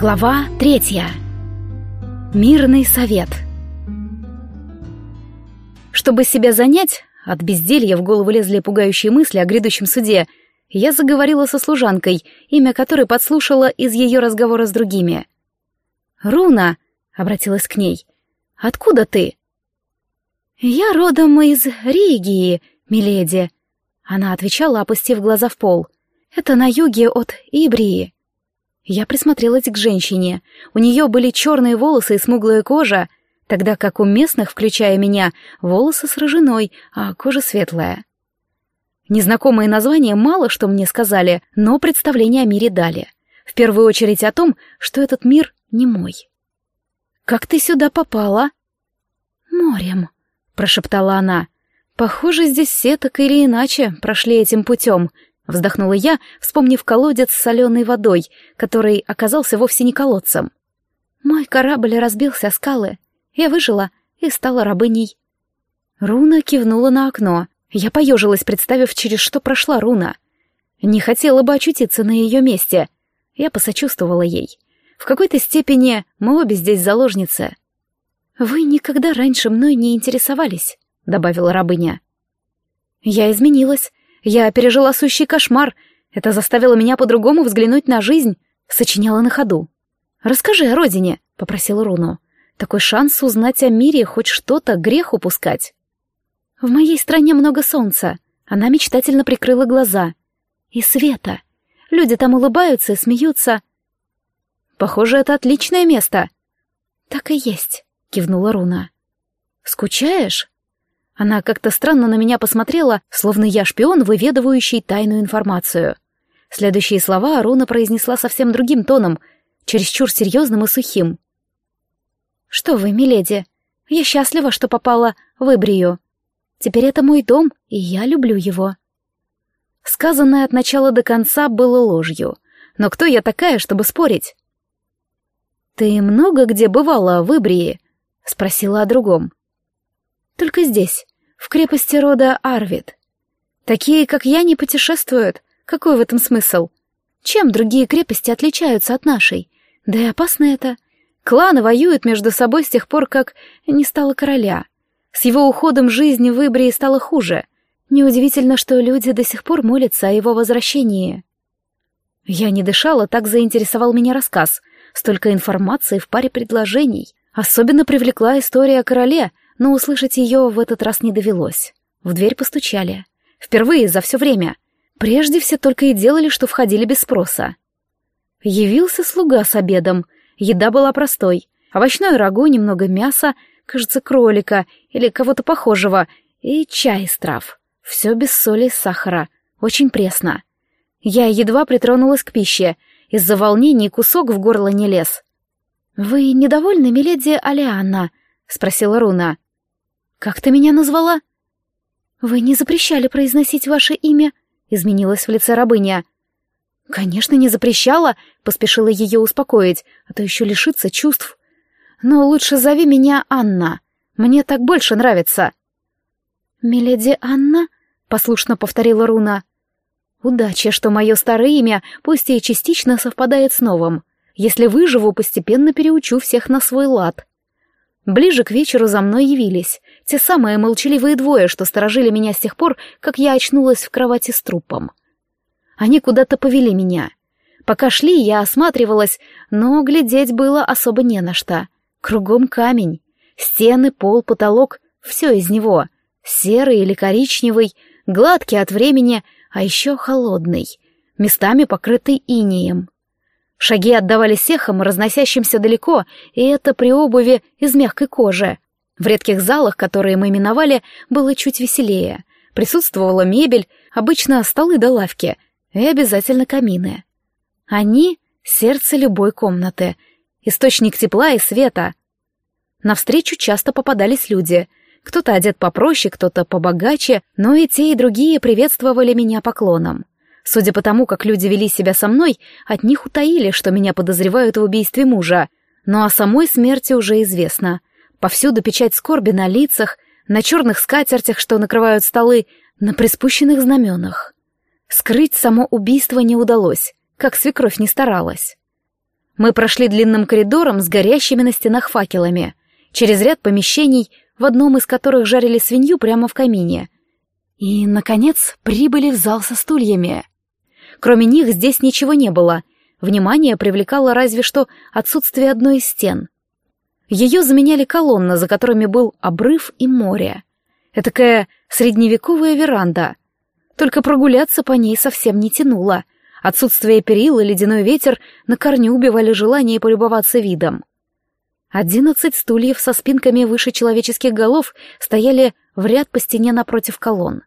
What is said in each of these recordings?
Глава третья. Мирный совет. Чтобы себя занять, от безделья в голову лезли пугающие мысли о грядущем суде, я заговорила со служанкой, имя которой подслушала из ее разговора с другими. «Руна», — обратилась к ней, — «откуда ты?» «Я родом из Ригии, миледи», — она отвечала, опустив глаза в пол. «Это на юге от Ибрии». Я присмотрелась к женщине. У нее были черные волосы и смуглая кожа, тогда как у местных, включая меня, волосы с рыжиной, а кожа светлая. Незнакомые названия мало что мне сказали, но представление о мире дали. В первую очередь о том, что этот мир не мой. «Как ты сюда попала?» «Морем», — прошептала она. «Похоже, здесь все так или иначе прошли этим путем», Вздохнула я, вспомнив колодец с соленой водой, который оказался вовсе не колодцем. Мой корабль разбился о скалы. Я выжила и стала рабыней. Руна кивнула на окно. Я поежилась, представив, через что прошла Руна. Не хотела бы очутиться на ее месте. Я посочувствовала ей. В какой-то степени мы обе здесь заложницы. «Вы никогда раньше мной не интересовались», — добавила рабыня. Я изменилась, я пережила сущий кошмар. Это заставило меня по-другому взглянуть на жизнь. Сочиняла на ходу. «Расскажи о родине», — попросила Руну. «Такой шанс узнать о мире, хоть что-то, грех упускать». «В моей стране много солнца». Она мечтательно прикрыла глаза. «И света. Люди там улыбаются и смеются». «Похоже, это отличное место». «Так и есть», — кивнула Руна. «Скучаешь?» Она как-то странно на меня посмотрела, словно я шпион, выведывающий тайную информацию. Следующие слова Аруна произнесла совсем другим тоном, чересчур серьезным и сухим. «Что вы, миледи, я счастлива, что попала в Ибрию. Теперь это мой дом, и я люблю его». Сказанное от начала до конца было ложью. Но кто я такая, чтобы спорить? «Ты много где бывала в Ибрии?» — спросила о другом. «Только здесь в крепости рода Арвид. Такие, как я, не путешествуют. Какой в этом смысл? Чем другие крепости отличаются от нашей? Да и опасно это. Кланы воюют между собой с тех пор, как не стало короля. С его уходом жизнь в Ибрии стала хуже. Неудивительно, что люди до сих пор молятся о его возвращении. Я не дышала, так заинтересовал меня рассказ. Столько информации в паре предложений. Особенно привлекла история о короле, но услышать ее в этот раз не довелось. В дверь постучали. Впервые за все время. Прежде все только и делали, что входили без спроса. Явился слуга с обедом. Еда была простой. Овощное рагу, немного мяса, кажется, кролика или кого-то похожего, и чай из трав. Все без соли и сахара. Очень пресно. Я едва притронулась к пище. Из-за волнений кусок в горло не лез. «Вы недовольны, миледи Алианна?» — спросила Руна. «Как ты меня назвала?» «Вы не запрещали произносить ваше имя», — изменилась в лице рабыня. «Конечно, не запрещала», — поспешила ее успокоить, а то еще лишиться чувств. «Но лучше зови меня Анна. Мне так больше нравится». «Миледи Анна?» — послушно повторила Руна. «Удача, что мое старое имя, пусть и частично совпадает с новым. Если выживу, постепенно переучу всех на свой лад. Ближе к вечеру за мной явились те самые молчаливые двое, что сторожили меня с тех пор, как я очнулась в кровати с трупом. Они куда-то повели меня. Пока шли, я осматривалась, но глядеть было особо не на что. Кругом камень. Стены, пол, потолок — все из него. Серый или коричневый, гладкий от времени, а еще холодный, местами покрытый инеем. Шаги отдавались эхом, разносящимся далеко, и это при обуви из мягкой кожи. В редких залах, которые мы миновали, было чуть веселее. Присутствовала мебель, обычно столы да лавки, и обязательно камины. Они — сердце любой комнаты, источник тепла и света. Навстречу часто попадались люди. Кто-то одет попроще, кто-то побогаче, но и те, и другие приветствовали меня поклоном. Судя по тому, как люди вели себя со мной, от них утаили, что меня подозревают в убийстве мужа. Но о самой смерти уже известно. Повсюду печать скорби на лицах, на черных скатертях, что накрывают столы, на приспущенных знаменах. Скрыть само убийство не удалось, как свекровь не старалась. Мы прошли длинным коридором с горящими на стенах факелами, через ряд помещений, в одном из которых жарили свинью прямо в камине. И, наконец, прибыли в зал со стульями. Кроме них здесь ничего не было. Внимание привлекало разве что отсутствие одной из стен. Ее заменяли колонны, за которыми был обрыв и море. Этакая средневековая веранда. Только прогуляться по ней совсем не тянуло. Отсутствие перил и ледяной ветер на корню убивали желание полюбоваться видом. Одиннадцать стульев со спинками выше человеческих голов стояли в ряд по стене напротив колонн.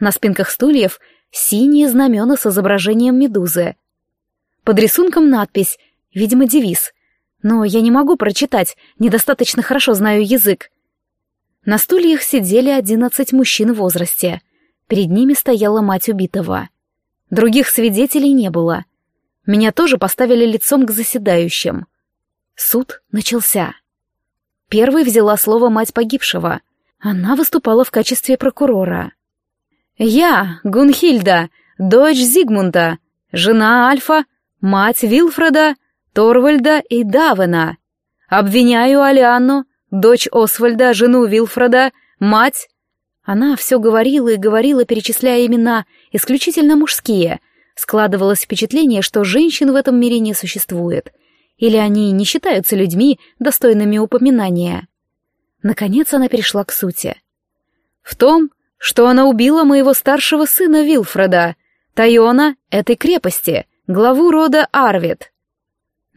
На спинках стульев синие знамена с изображением медузы. Под рисунком надпись, видимо, девиз. Но я не могу прочитать, недостаточно хорошо знаю язык. На стульях сидели одиннадцать мужчин в возрасте. Перед ними стояла мать убитого. Других свидетелей не было. Меня тоже поставили лицом к заседающим. Суд начался. Первой взяла слово мать погибшего. Она выступала в качестве прокурора. «Я, Гунхильда, дочь Зигмунда, жена Альфа, мать Вилфреда, Торвальда и Давена. Обвиняю Алианну, дочь Освальда, жену Вилфреда, мать...» Она все говорила и говорила, перечисляя имена, исключительно мужские. Складывалось впечатление, что женщин в этом мире не существует. Или они не считаются людьми, достойными упоминания. Наконец она перешла к сути. В том, что она убила моего старшего сына Вилфреда, Тайона этой крепости, главу рода Арвид.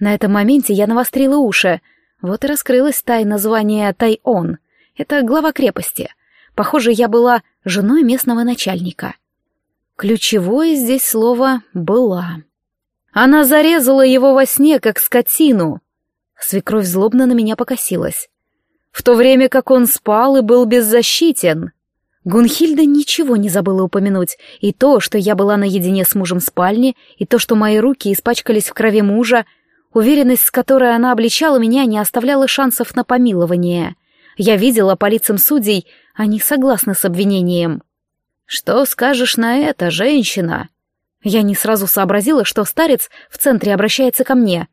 На этом моменте я навострила уши. Вот и раскрылась тайна звания Тайон. Это глава крепости. Похоже, я была женой местного начальника. Ключевое здесь слово «была». Она зарезала его во сне, как скотину. Свекровь злобно на меня покосилась. В то время как он спал и был беззащитен. Гунхильда ничего не забыла упомянуть, и то, что я была наедине с мужем в спальне, и то, что мои руки испачкались в крови мужа, уверенность, с которой она обличала меня, не оставляла шансов на помилование. Я видела по лицам судей, они согласны с обвинением. «Что скажешь на это, женщина?» Я не сразу сообразила, что старец в центре обращается ко мне.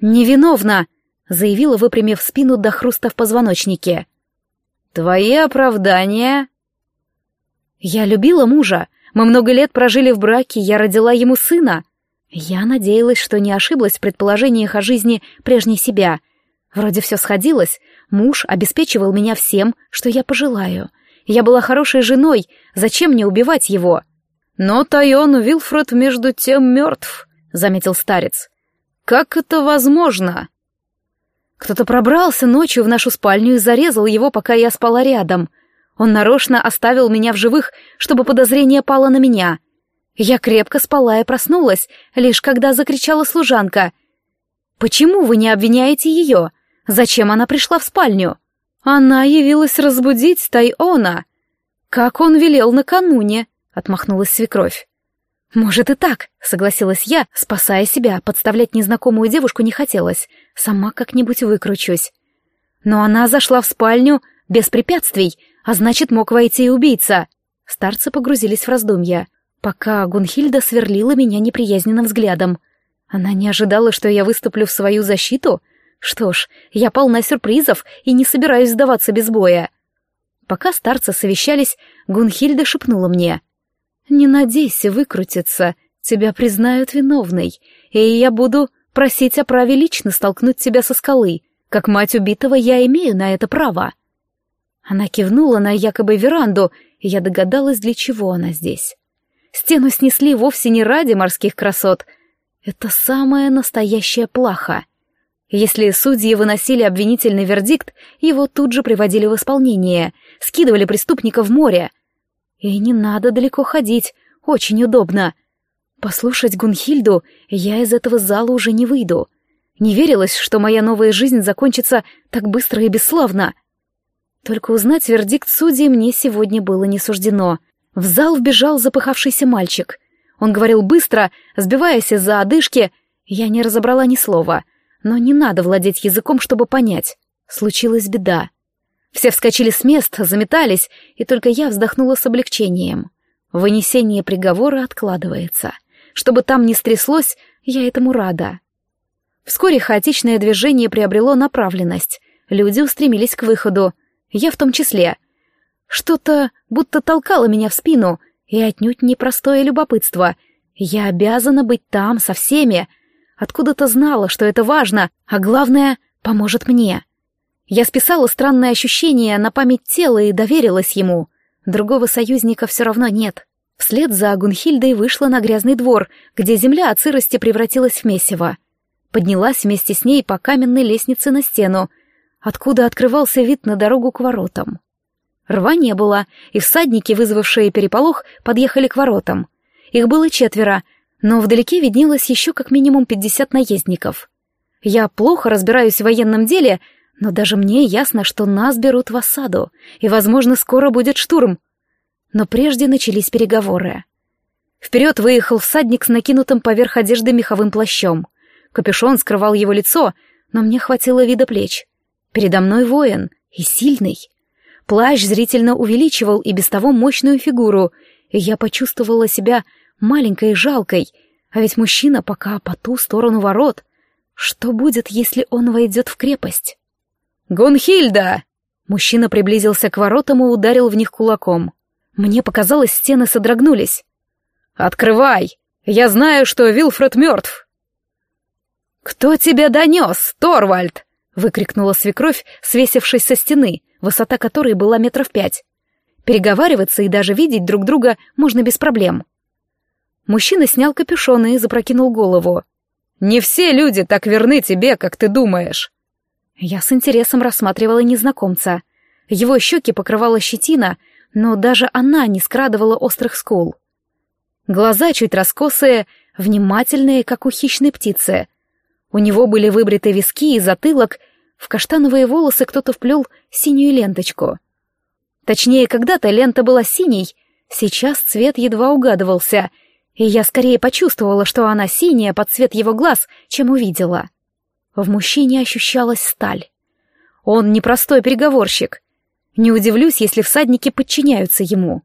«Невиновна!» — заявила, выпрямив спину до хруста в позвоночнике. «Твои оправдания?» «Я любила мужа. Мы много лет прожили в браке, я родила ему сына. Я надеялась, что не ошиблась в предположениях о жизни прежней себя. Вроде все сходилось. Муж обеспечивал меня всем, что я пожелаю. Я была хорошей женой, зачем мне убивать его?» «Но Тайон Вилфред между тем мертв», — заметил старец. «Как это возможно?» Кто-то пробрался ночью в нашу спальню и зарезал его, пока я спала рядом. Он нарочно оставил меня в живых, чтобы подозрение пало на меня. Я крепко спала и проснулась, лишь когда закричала служанка. «Почему вы не обвиняете ее? Зачем она пришла в спальню?» «Она явилась разбудить Тайона, как он велел накануне», — отмахнулась свекровь. «Может и так», — согласилась я, спасая себя, подставлять незнакомую девушку не хотелось, сама как-нибудь выкручусь. Но она зашла в спальню без препятствий, а значит, мог войти и убийца. Старцы погрузились в раздумья, пока Гунхильда сверлила меня неприязненным взглядом. Она не ожидала, что я выступлю в свою защиту? Что ж, я полна сюрпризов и не собираюсь сдаваться без боя. Пока старцы совещались, Гунхильда шепнула мне — не надейся выкрутиться, тебя признают виновной, и я буду просить о праве лично столкнуть тебя со скалы. Как мать убитого я имею на это право. Она кивнула на якобы веранду, и я догадалась, для чего она здесь. Стену снесли вовсе не ради морских красот. Это самая настоящая плаха. Если судьи выносили обвинительный вердикт, его тут же приводили в исполнение, скидывали преступника в море — и не надо далеко ходить, очень удобно. Послушать Гунхильду я из этого зала уже не выйду. Не верилось, что моя новая жизнь закончится так быстро и бесславно. Только узнать вердикт судьи мне сегодня было не суждено. В зал вбежал запыхавшийся мальчик. Он говорил быстро, сбиваясь из-за одышки. Я не разобрала ни слова. Но не надо владеть языком, чтобы понять. Случилась беда. Все вскочили с мест, заметались, и только я вздохнула с облегчением. Вынесение приговора откладывается. Чтобы там не стряслось, я этому рада. Вскоре хаотичное движение приобрело направленность. Люди устремились к выходу. Я в том числе. Что-то будто толкало меня в спину, и отнюдь непростое любопытство. Я обязана быть там со всеми. Откуда-то знала, что это важно, а главное, поможет мне. Я списала странное ощущение на память тела и доверилась ему. Другого союзника все равно нет. Вслед за Гунхильдой вышла на грязный двор, где земля от сырости превратилась в месиво. Поднялась вместе с ней по каменной лестнице на стену, откуда открывался вид на дорогу к воротам. Рва не было, и всадники, вызвавшие переполох, подъехали к воротам. Их было четверо, но вдалеке виднелось еще как минимум пятьдесят наездников. Я плохо разбираюсь в военном деле, но даже мне ясно, что нас берут в осаду, и, возможно, скоро будет штурм. Но прежде начались переговоры. Вперед выехал всадник с накинутым поверх одежды меховым плащом. Капюшон скрывал его лицо, но мне хватило вида плеч. Передо мной воин, и сильный. Плащ зрительно увеличивал и без того мощную фигуру, и я почувствовала себя маленькой и жалкой, а ведь мужчина пока по ту сторону ворот. Что будет, если он войдет в крепость? «Гунхильда!» Мужчина приблизился к воротам и ударил в них кулаком. Мне показалось, стены содрогнулись. «Открывай! Я знаю, что Вилфред мертв!» «Кто тебя донес, Торвальд?» — выкрикнула свекровь, свесившись со стены, высота которой была метров пять. Переговариваться и даже видеть друг друга можно без проблем. Мужчина снял капюшон и запрокинул голову. «Не все люди так верны тебе, как ты думаешь. Я с интересом рассматривала незнакомца. Его щеки покрывала щетина, но даже она не скрадывала острых скул. Глаза чуть раскосые, внимательные, как у хищной птицы. У него были выбриты виски и затылок, в каштановые волосы кто-то вплел синюю ленточку. Точнее, когда-то лента была синей, сейчас цвет едва угадывался, и я скорее почувствовала, что она синяя под цвет его глаз, чем увидела. — в мужчине ощущалась сталь. Он непростой переговорщик. Не удивлюсь, если всадники подчиняются ему.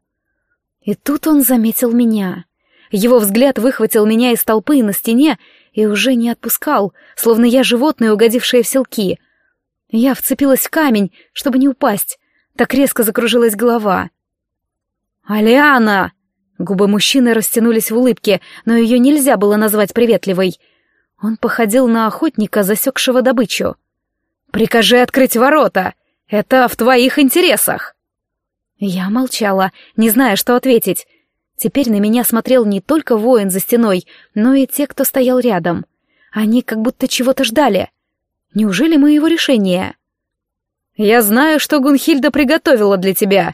И тут он заметил меня. Его взгляд выхватил меня из толпы на стене и уже не отпускал, словно я животное, угодившее в селки. Я вцепилась в камень, чтобы не упасть. Так резко закружилась голова. «Алиана!» Губы мужчины растянулись в улыбке, но ее нельзя было назвать приветливой — он походил на охотника, засекшего добычу. «Прикажи открыть ворота! Это в твоих интересах!» Я молчала, не зная, что ответить. Теперь на меня смотрел не только воин за стеной, но и те, кто стоял рядом. Они как будто чего-то ждали. Неужели моего решения? «Я знаю, что Гунхильда приготовила для тебя.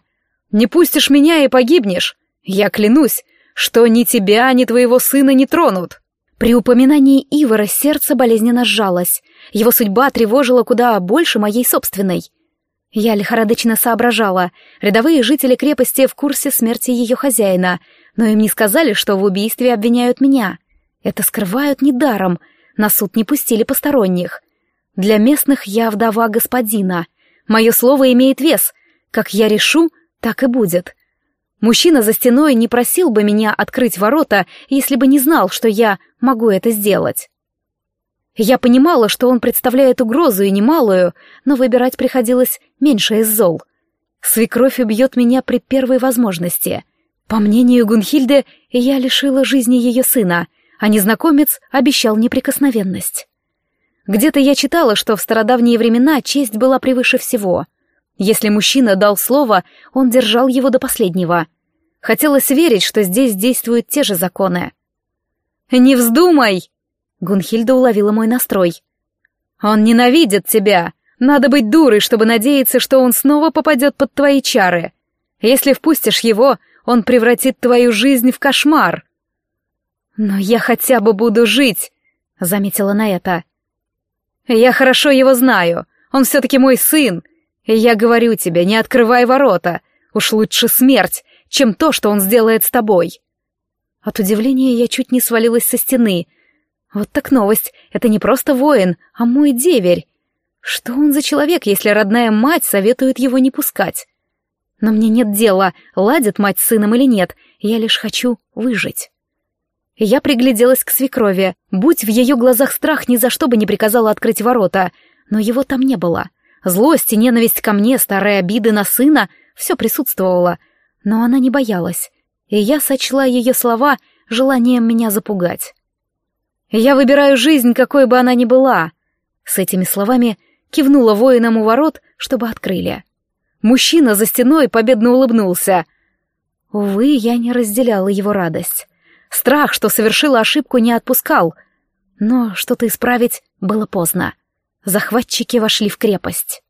Не пустишь меня и погибнешь. Я клянусь, что ни тебя, ни твоего сына не тронут». При упоминании Ивара сердце болезненно сжалось. Его судьба тревожила куда больше моей собственной. Я лихорадочно соображала. Рядовые жители крепости в курсе смерти ее хозяина, но им не сказали, что в убийстве обвиняют меня. Это скрывают недаром, на суд не пустили посторонних. Для местных я вдова господина. Мое слово имеет вес. Как я решу, так и будет. Мужчина за стеной не просил бы меня открыть ворота, если бы не знал, что я могу это сделать. Я понимала, что он представляет угрозу и немалую, но выбирать приходилось меньше из зол. Свекровь убьет меня при первой возможности. По мнению Гунхильды, я лишила жизни ее сына, а незнакомец обещал неприкосновенность. Где-то я читала, что в стародавние времена честь была превыше всего. Если мужчина дал слово, он держал его до последнего. Хотелось верить, что здесь действуют те же законы. «Не вздумай!» Гунхильда уловила мой настрой. «Он ненавидит тебя! Надо быть дурой, чтобы надеяться, что он снова попадет под твои чары. Если впустишь его, он превратит твою жизнь в кошмар». «Но я хотя бы буду жить», — заметила на это. «Я хорошо его знаю. Он все-таки мой сын. И я говорю тебе, не открывай ворота. Уж лучше смерть, чем то, что он сделает с тобой. От удивления я чуть не свалилась со стены. Вот так новость. Это не просто воин, а мой деверь. Что он за человек, если родная мать советует его не пускать? Но мне нет дела, ладит мать с сыном или нет. Я лишь хочу выжить. Я пригляделась к свекрови. Будь в ее глазах страх, ни за что бы не приказала открыть ворота. Но его там не было. Злость и ненависть ко мне, старые обиды на сына — все присутствовало. Но она не боялась. И я сочла ее слова желанием меня запугать. «Я выбираю жизнь, какой бы она ни была!» С этими словами кивнула воинам у ворот, чтобы открыли. Мужчина за стеной победно улыбнулся. Увы, я не разделяла его радость. Страх, что совершила ошибку, не отпускал. Но что-то исправить было поздно. Захватчики вошли в крепость.